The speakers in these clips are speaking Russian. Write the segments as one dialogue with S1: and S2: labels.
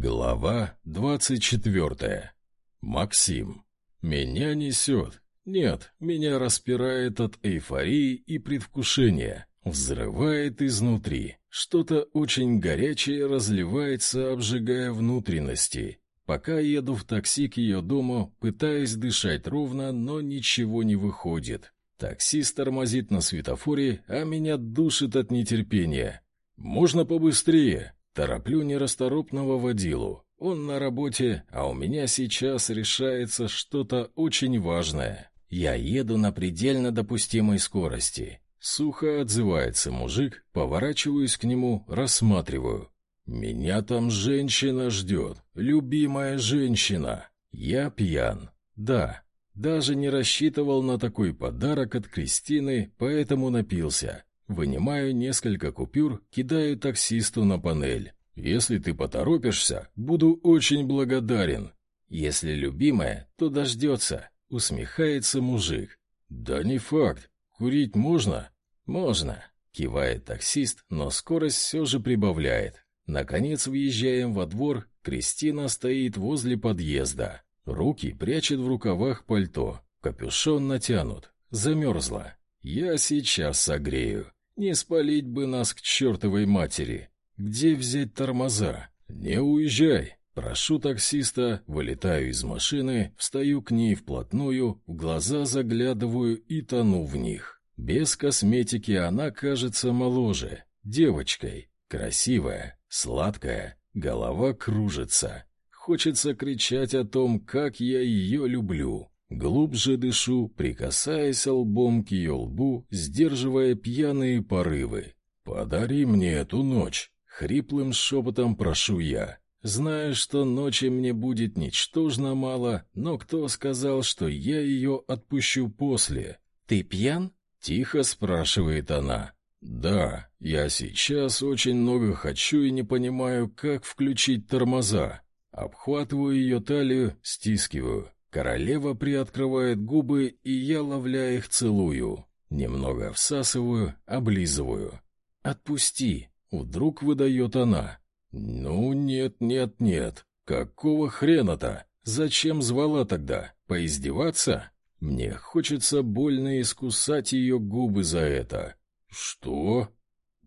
S1: Глава двадцать четвертая. Максим. Меня несет. Нет, меня распирает от эйфории и предвкушения. Взрывает изнутри. Что-то очень горячее разливается, обжигая внутренности. Пока еду в такси к ее дому, пытаясь дышать ровно, но ничего не выходит. Таксист тормозит на светофоре, а меня душит от нетерпения. «Можно побыстрее?» Тороплю нерасторопного водилу. Он на работе, а у меня сейчас решается что-то очень важное. Я еду на предельно допустимой скорости. Сухо отзывается мужик, поворачиваюсь к нему, рассматриваю. «Меня там женщина ждет, любимая женщина. Я пьян. Да, даже не рассчитывал на такой подарок от Кристины, поэтому напился. Вынимаю несколько купюр, кидаю таксисту на панель. Если ты поторопишься, буду очень благодарен. Если любимая, то дождется, усмехается мужик. Да не факт. Курить можно? Можно, кивает таксист, но скорость все же прибавляет. Наконец въезжаем во двор, Кристина стоит возле подъезда. Руки прячет в рукавах пальто, капюшон натянут, замерзла. Я сейчас согрею. Не спалить бы нас к чертовой матери. Где взять тормоза? Не уезжай. Прошу таксиста, вылетаю из машины, встаю к ней вплотную, в глаза заглядываю и тону в них. Без косметики она кажется моложе, девочкой, красивая, Сладкая, голова кружится. Хочется кричать о том, как я ее люблю. Глубже дышу, прикасаясь лбом к ее лбу, сдерживая пьяные порывы. «Подари мне эту ночь!» — хриплым шепотом прошу я. Знаю, что ночи мне будет ничтожно мало, но кто сказал, что я ее отпущу после? «Ты пьян?» — тихо спрашивает она. «Да, я сейчас очень много хочу и не понимаю, как включить тормоза. Обхватываю ее талию, стискиваю. Королева приоткрывает губы, и я, ловля их, целую. Немного всасываю, облизываю. «Отпусти!» — вдруг выдает она. «Ну, нет, нет, нет. Какого хрена-то? Зачем звала тогда? Поиздеваться?» Мне хочется больно искусать ее губы за это. «Что?»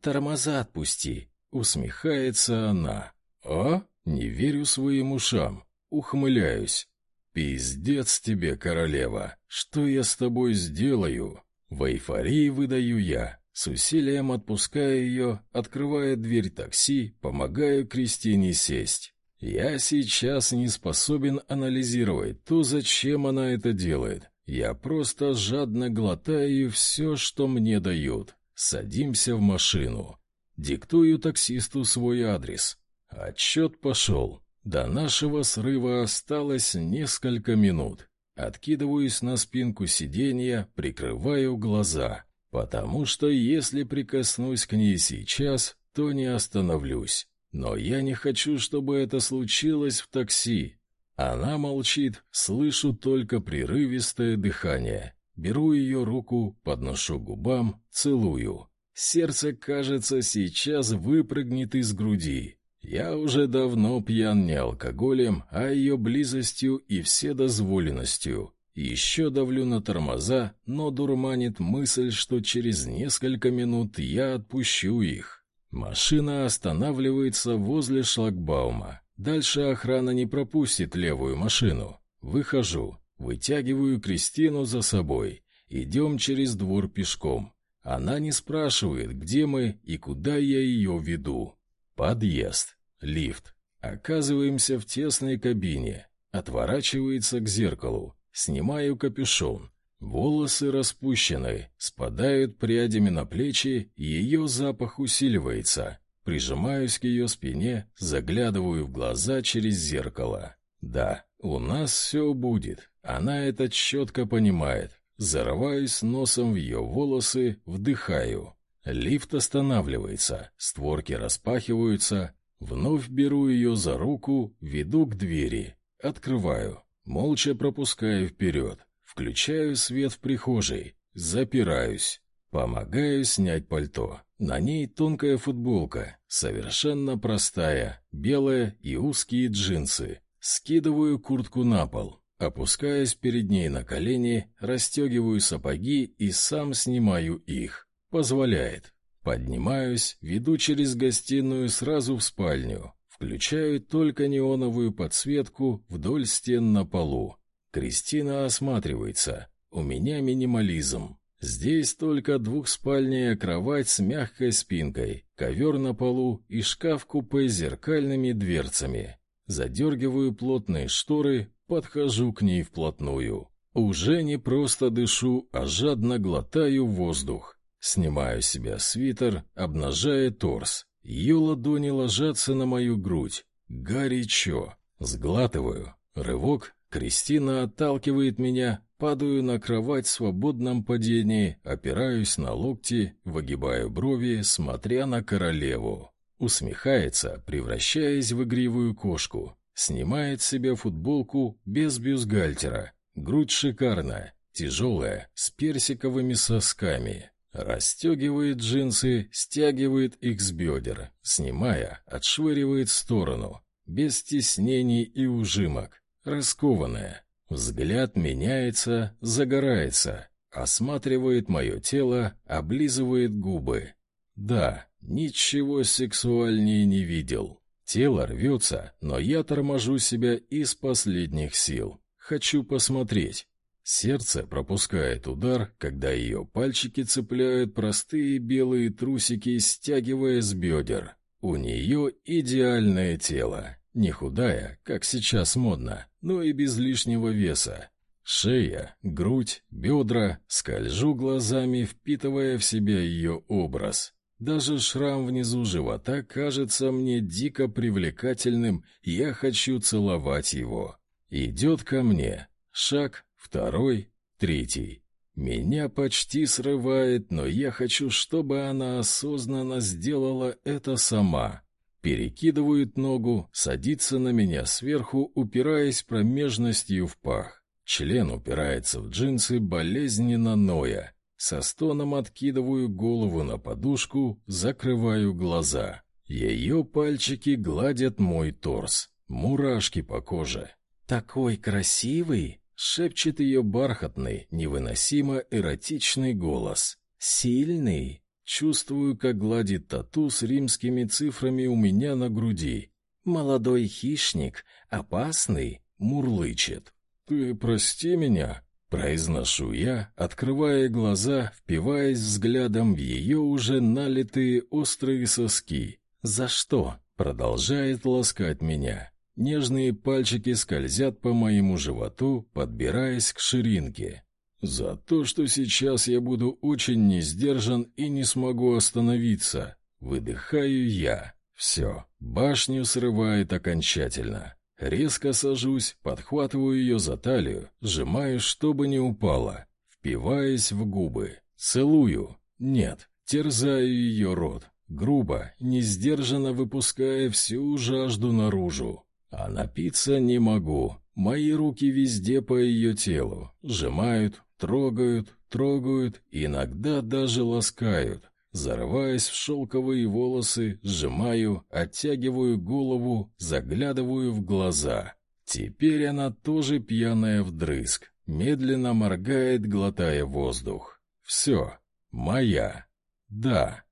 S1: «Тормоза отпусти», — усмехается она. «А?» Не верю своим ушам. Ухмыляюсь. «Пиздец тебе, королева! Что я с тобой сделаю?» В эйфории выдаю я. С усилием отпускаю ее, открывая дверь такси, помогаю Кристине сесть. Я сейчас не способен анализировать то, зачем она это делает. Я просто жадно глотаю все, что мне дают. Садимся в машину. Диктую таксисту свой адрес. Отчет пошел. До нашего срыва осталось несколько минут. Откидываюсь на спинку сиденья, прикрываю глаза, потому что если прикоснусь к ней сейчас, то не остановлюсь. Но я не хочу, чтобы это случилось в такси. Она молчит, слышу только прерывистое дыхание. Беру ее руку, подношу губам, целую. Сердце, кажется, сейчас выпрыгнет из груди. Я уже давно пьян не алкоголем, а ее близостью и вседозволенностью. Еще давлю на тормоза, но дурманит мысль, что через несколько минут я отпущу их. Машина останавливается возле шлагбаума. Дальше охрана не пропустит левую машину. Выхожу. Вытягиваю Кристину за собой. Идем через двор пешком. Она не спрашивает, где мы и куда я ее веду. Подъезд. Лифт. Оказываемся в тесной кабине. Отворачивается к зеркалу. Снимаю капюшон. Волосы распущены, спадают прядями на плечи, ее запах усиливается. Прижимаюсь к ее спине, заглядываю в глаза через зеркало. Да, у нас все будет. Она это четко понимает. Зарываюсь носом в ее волосы, вдыхаю. Лифт останавливается, створки распахиваются. Вновь беру ее за руку, веду к двери. Открываю. Молча пропускаю вперед. Включаю свет в прихожей. Запираюсь. Помогаю снять пальто. На ней тонкая футболка, совершенно простая, белая и узкие джинсы. Скидываю куртку на пол, опускаясь перед ней на колени, расстегиваю сапоги и сам снимаю их. Позволяет. Поднимаюсь, веду через гостиную сразу в спальню. Включаю только неоновую подсветку вдоль стен на полу. Кристина осматривается. У меня минимализм. Здесь только двухспальная кровать с мягкой спинкой, ковер на полу и шкаф-купе с зеркальными дверцами. Задергиваю плотные шторы, подхожу к ней вплотную. Уже не просто дышу, а жадно глотаю воздух. Снимаю себя свитер, обнажая торс. Ее ладони ложатся на мою грудь. Горячо. Сглатываю. Рывок. Кристина отталкивает меня, Падаю на кровать в свободном падении, опираюсь на локти, выгибаю брови, смотря на королеву. Усмехается, превращаясь в игривую кошку. Снимает с себя футболку без бюстгальтера. Грудь шикарная, тяжелая, с персиковыми сосками. Расстегивает джинсы, стягивает их с бедер. Снимая, отшвыривает в сторону. Без стеснений и ужимок. Раскованная, Взгляд меняется, загорается, осматривает мое тело, облизывает губы. Да, ничего сексуальнее не видел. Тело рвется, но я торможу себя из последних сил. Хочу посмотреть. Сердце пропускает удар, когда ее пальчики цепляют простые белые трусики, стягивая с бедер. У нее идеальное тело. Не худая, как сейчас модно, но и без лишнего веса. Шея, грудь, бедра, скольжу глазами, впитывая в себя ее образ. Даже шрам внизу живота кажется мне дико привлекательным, я хочу целовать его. Идет ко мне. Шаг, второй, третий. Меня почти срывает, но я хочу, чтобы она осознанно сделала это сама перекидывает ногу, садится на меня сверху, упираясь промежностью в пах. Член упирается в джинсы, болезненно ноя. Со стоном откидываю голову на подушку, закрываю глаза. Ее пальчики гладят мой торс. Мурашки по коже. «Такой красивый!» — шепчет ее бархатный, невыносимо эротичный голос. «Сильный!» Чувствую, как гладит тату с римскими цифрами у меня на груди. Молодой хищник, опасный, мурлычет. «Ты прости меня», — произношу я, открывая глаза, впиваясь взглядом в ее уже налитые острые соски. «За что?» — продолжает ласкать меня. Нежные пальчики скользят по моему животу, подбираясь к ширинке. За то, что сейчас я буду очень несдержан и не смогу остановиться. Выдыхаю я. Все, башню срывает окончательно. Резко сажусь, подхватываю ее за талию, сжимаю, чтобы не упала. Впиваясь в губы. Целую. Нет, терзаю ее рот. Грубо, несдержанно выпуская всю жажду наружу. А напиться не могу. Мои руки везде по ее телу. Сжимают, Трогают, трогают, иногда даже ласкают. Зарываясь в шелковые волосы, сжимаю, оттягиваю голову, заглядываю в глаза. Теперь она тоже пьяная вдрызг, медленно моргает, глотая воздух. Все, моя. Да,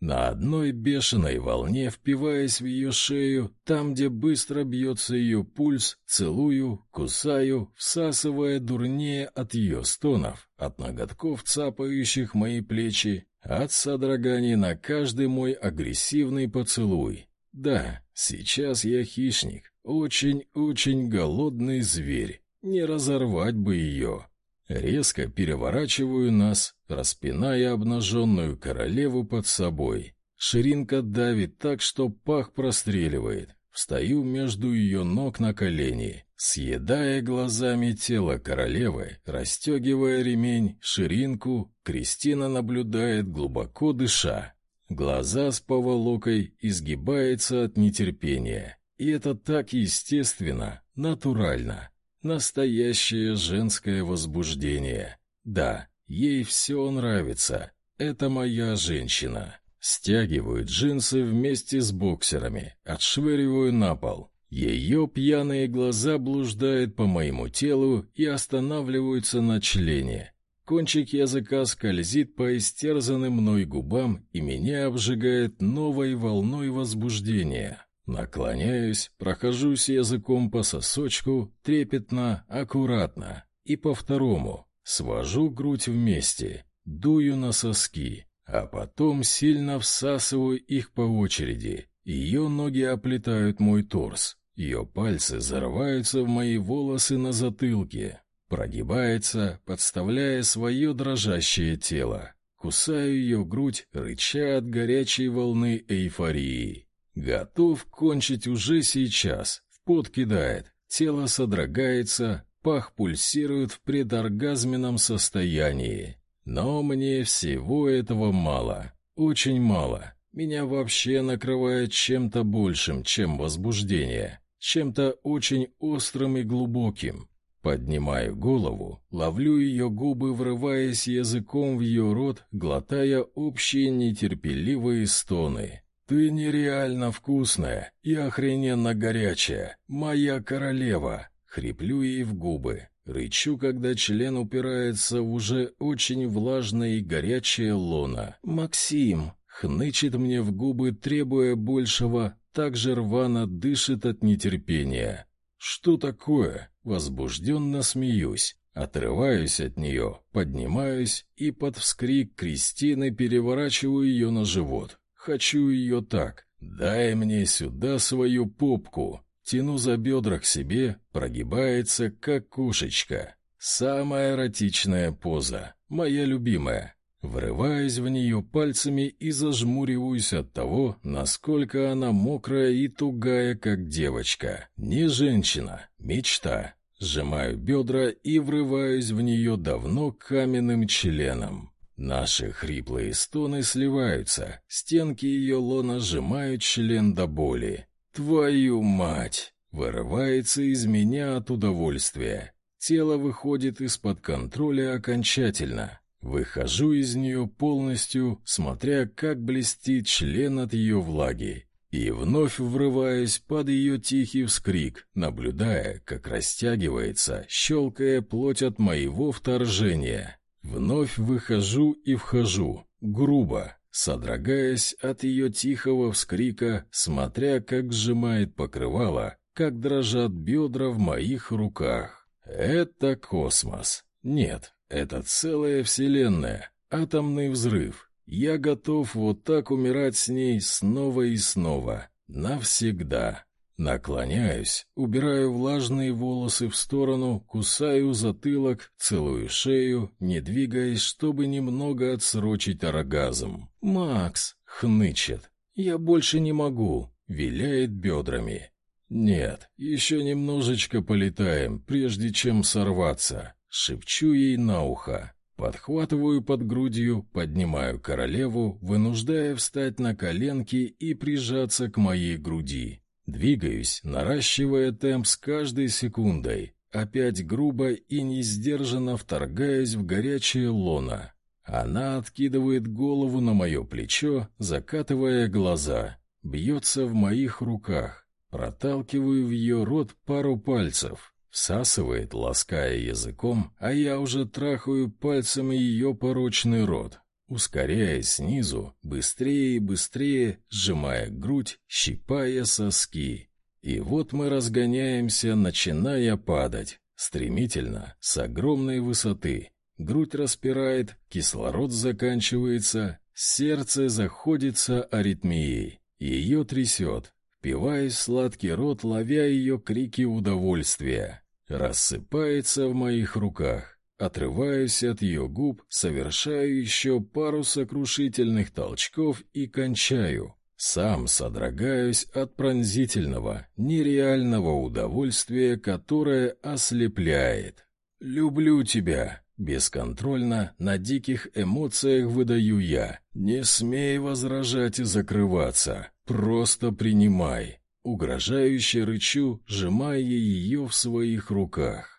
S1: на одной бешеной волне, впиваясь в ее шею, там, где быстро бьется ее пульс, целую, кусаю, всасывая дурнее от ее стонов, от ноготков, цапающих мои плечи, от содроганий на каждый мой агрессивный поцелуй. Да, сейчас я хищник, очень-очень голодный зверь, не разорвать бы ее. Резко переворачиваю нас, распиная обнаженную королеву под собой. Ширинка давит так, что пах простреливает. Встаю между ее ног на колени, съедая глазами тело королевы, расстегивая ремень, ширинку, Кристина наблюдает, глубоко дыша. Глаза с поволокой изгибается от нетерпения. И это так естественно, натурально. Настоящее женское возбуждение. Да, ей все нравится. Это моя женщина. Стягиваю джинсы вместе с боксерами, отшвыриваю на пол. Ее пьяные глаза блуждают по моему телу и останавливаются на члене. Кончик языка скользит по истерзанным мной губам, и меня обжигает новой волной возбуждения. Наклоняюсь, прохожусь языком по сосочку, трепетно, аккуратно, и по второму. Свожу грудь вместе, дую на соски, а потом сильно всасываю их по очереди. Ее ноги оплетают мой торс, ее пальцы зарываются в мои волосы на затылке, Прогибается, подставляя свое дрожащее тело. Кусаю ее грудь, рыча от горячей волны эйфории. Готов кончить уже сейчас. В пот кидает, тело содрогается, пах пульсирует в предоргазменном состоянии. Но мне всего этого мало. Очень мало. Меня вообще накрывает чем-то большим, чем возбуждение. Чем-то очень острым и глубоким. Поднимаю голову, ловлю ее губы, врываясь языком в ее рот, глотая общие нетерпеливые стоны. «Ты нереально вкусная и охрененно горячая, моя королева!» Хриплю ей в губы. Рычу, когда член упирается в уже очень влажное и горячее лоно. «Максим!» Хнычет мне в губы, требуя большего, так же рвано дышит от нетерпения. «Что такое?» Возбужденно смеюсь, отрываюсь от нее, поднимаюсь и под вскрик Кристины переворачиваю ее на живот. Хочу ее так. «Дай мне сюда свою попку!» Тяну за бедра к себе, прогибается, как кошечка. Самая эротичная поза, моя любимая. Врываюсь в нее пальцами и зажмуриваюсь от того, насколько она мокрая и тугая, как девочка. Не женщина, мечта. Сжимаю бедра и врываюсь в нее давно каменным членом. Наши хриплые стоны сливаются, стенки ее лона сжимают член до боли. «Твою мать!» Вырывается из меня от удовольствия. Тело выходит из-под контроля окончательно. Выхожу из нее полностью, смотря, как блестит член от ее влаги, и вновь врываясь под ее тихий вскрик, наблюдая, как растягивается, щелкая плоть от моего вторжения. Вновь выхожу и вхожу, грубо, содрогаясь от ее тихого вскрика, смотря, как сжимает покрывало, как дрожат бедра в моих руках. Это космос. Нет, это целая вселенная, атомный взрыв. Я готов вот так умирать с ней снова и снова, навсегда. Наклоняюсь, убираю влажные волосы в сторону, кусаю затылок, целую шею, не двигаясь, чтобы немного отсрочить оргазм. «Макс!» — хнычет. «Я больше не могу!» — виляет бедрами. «Нет, еще немножечко полетаем, прежде чем сорваться. Шепчу ей на ухо. Подхватываю под грудью, поднимаю королеву, вынуждая встать на коленки и прижаться к моей груди. Двигаюсь, наращивая темп с каждой секундой, опять грубо и несдержанно вторгаясь в горячее лоно. Она откидывает голову на мое плечо, закатывая глаза, бьется в моих руках. Проталкиваю в ее рот пару пальцев, Всасывает, лаская языком, а я уже трахаю пальцами ее порочный рот, ускоряясь снизу, быстрее и быстрее, сжимая грудь, щипая соски. И вот мы разгоняемся, начиная падать, стремительно, с огромной высоты. Грудь распирает, кислород заканчивается, сердце заходится аритмией. Ее трясет, впиваясь в сладкий рот, ловя ее крики удовольствия. Рассыпается в моих руках. Отрываюсь от ее губ, совершаю еще пару сокрушительных толчков и кончаю. Сам содрогаюсь от пронзительного, нереального удовольствия, которое ослепляет. «Люблю тебя!» Бесконтрольно, на диких эмоциях выдаю я. Не смей возражать и закрываться. Просто принимай. Угрожающе рычу, сжимая ее в своих руках.